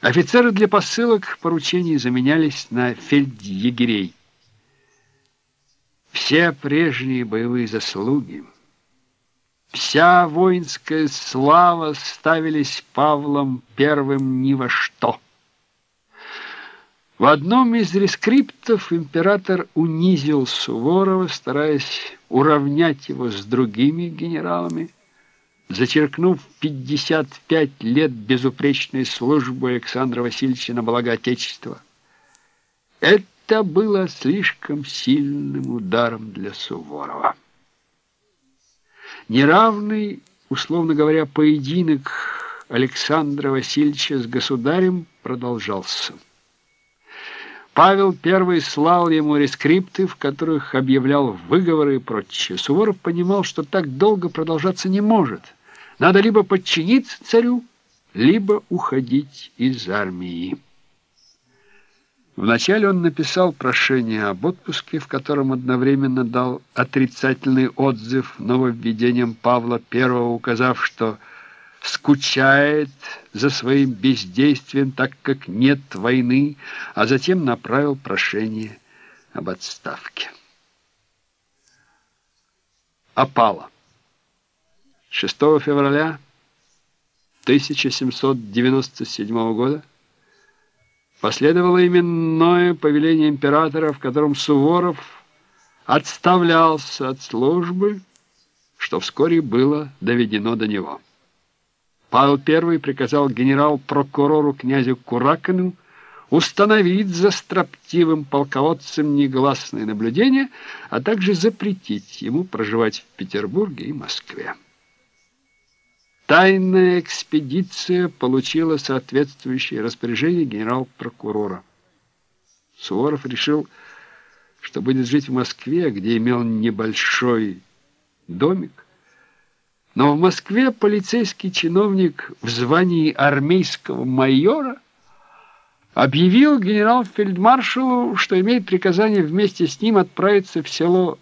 Офицеры для посылок поручений заменялись на фельдъегерей. Все прежние боевые заслуги, вся воинская слава ставились Павлом Первым ни во что. В одном из рескриптов император унизил Суворова, стараясь уравнять его с другими генералами, зачеркнув 55 лет безупречной службы Александра Васильевича на благо Отечества. Это было слишком сильным ударом для Суворова. Неравный, условно говоря, поединок Александра Васильевича с государем продолжался. Павел I слал ему рескрипты, в которых объявлял выговоры и прочее. Суворов понимал, что так долго продолжаться не может – надо либо подчиниться царю, либо уходить из армии. Вначале он написал прошение об отпуске, в котором одновременно дал отрицательный отзыв нововведением Павла I, указав, что скучает за своим бездействием, так как нет войны, а затем направил прошение об отставке. Опала. 6 февраля 1797 года последовало именное повеление императора, в котором Суворов отставлялся от службы, что вскоре было доведено до него. Павел I приказал генерал-прокурору князю Куракину установить за строптивым полководцем негласное наблюдение, а также запретить ему проживать в Петербурге и Москве. Тайная экспедиция получила соответствующее распоряжение генерал-прокурора. Суворов решил, что будет жить в Москве, где имел небольшой домик. Но в Москве полицейский чиновник в звании армейского майора объявил генерал-фельдмаршалу, что имеет приказание вместе с ним отправиться в село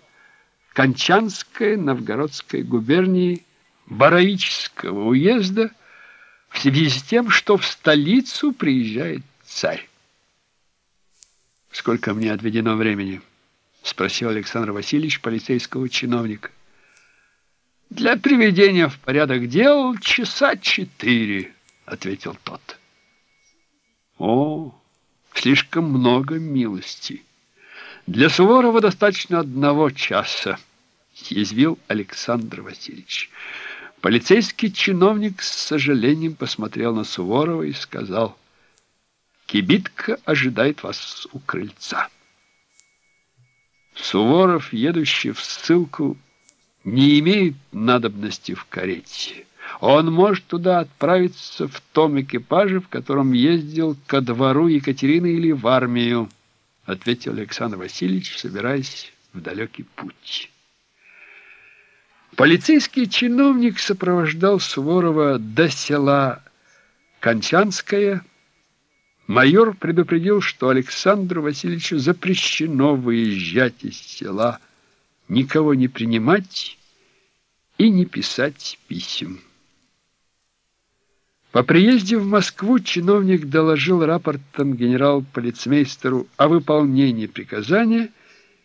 Кончанское Новгородской губернии Бараического уезда в связи с тем, что в столицу приезжает царь. «Сколько мне отведено времени?» — спросил Александр Васильевич полицейского чиновника. «Для приведения в порядок дел часа четыре», — ответил тот. «О, слишком много милости. Для Суворова достаточно одного часа», — съязвил Александр Васильевич. Полицейский чиновник с сожалением посмотрел на Суворова и сказал, «Кибитка ожидает вас у крыльца». Суворов, едущий в ссылку, не имеет надобности в карете. Он может туда отправиться в том экипаже, в котором ездил ко двору Екатерины или в армию, ответил Александр Васильевич, собираясь в далекий путь. Полицейский чиновник сопровождал Суворова до села Кончанское. Майор предупредил, что Александру Васильевичу запрещено выезжать из села, никого не принимать и не писать писем. По приезде в Москву чиновник доложил рапортом генерал-полицмейстеру о выполнении приказания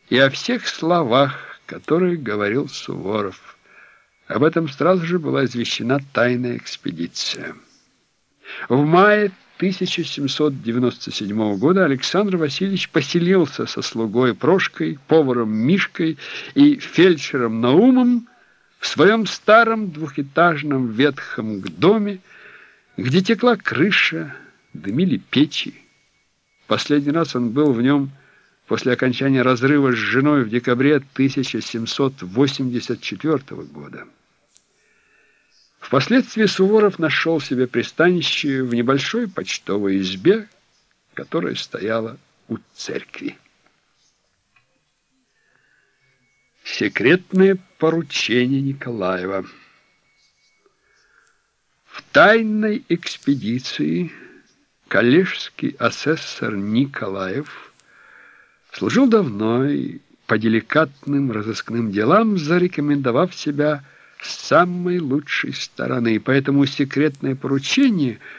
и о всех словах, которые говорил Суворов. Об этом сразу же была извещена тайная экспедиция. В мае 1797 года Александр Васильевич поселился со слугой Прошкой, поваром Мишкой и фельдшером Наумом в своем старом двухэтажном ветхом доме, где текла крыша, дымили печи. Последний раз он был в нем после окончания разрыва с женой в декабре 1784 года. Впоследствии Суворов нашел себе пристанище в небольшой почтовой избе, которая стояла у церкви. Секретное поручение Николаева В тайной экспедиции коллежский асессор Николаев служил давно и по деликатным разыскным делам зарекомендовав себя с самой лучшей стороны, поэтому секретное поручение –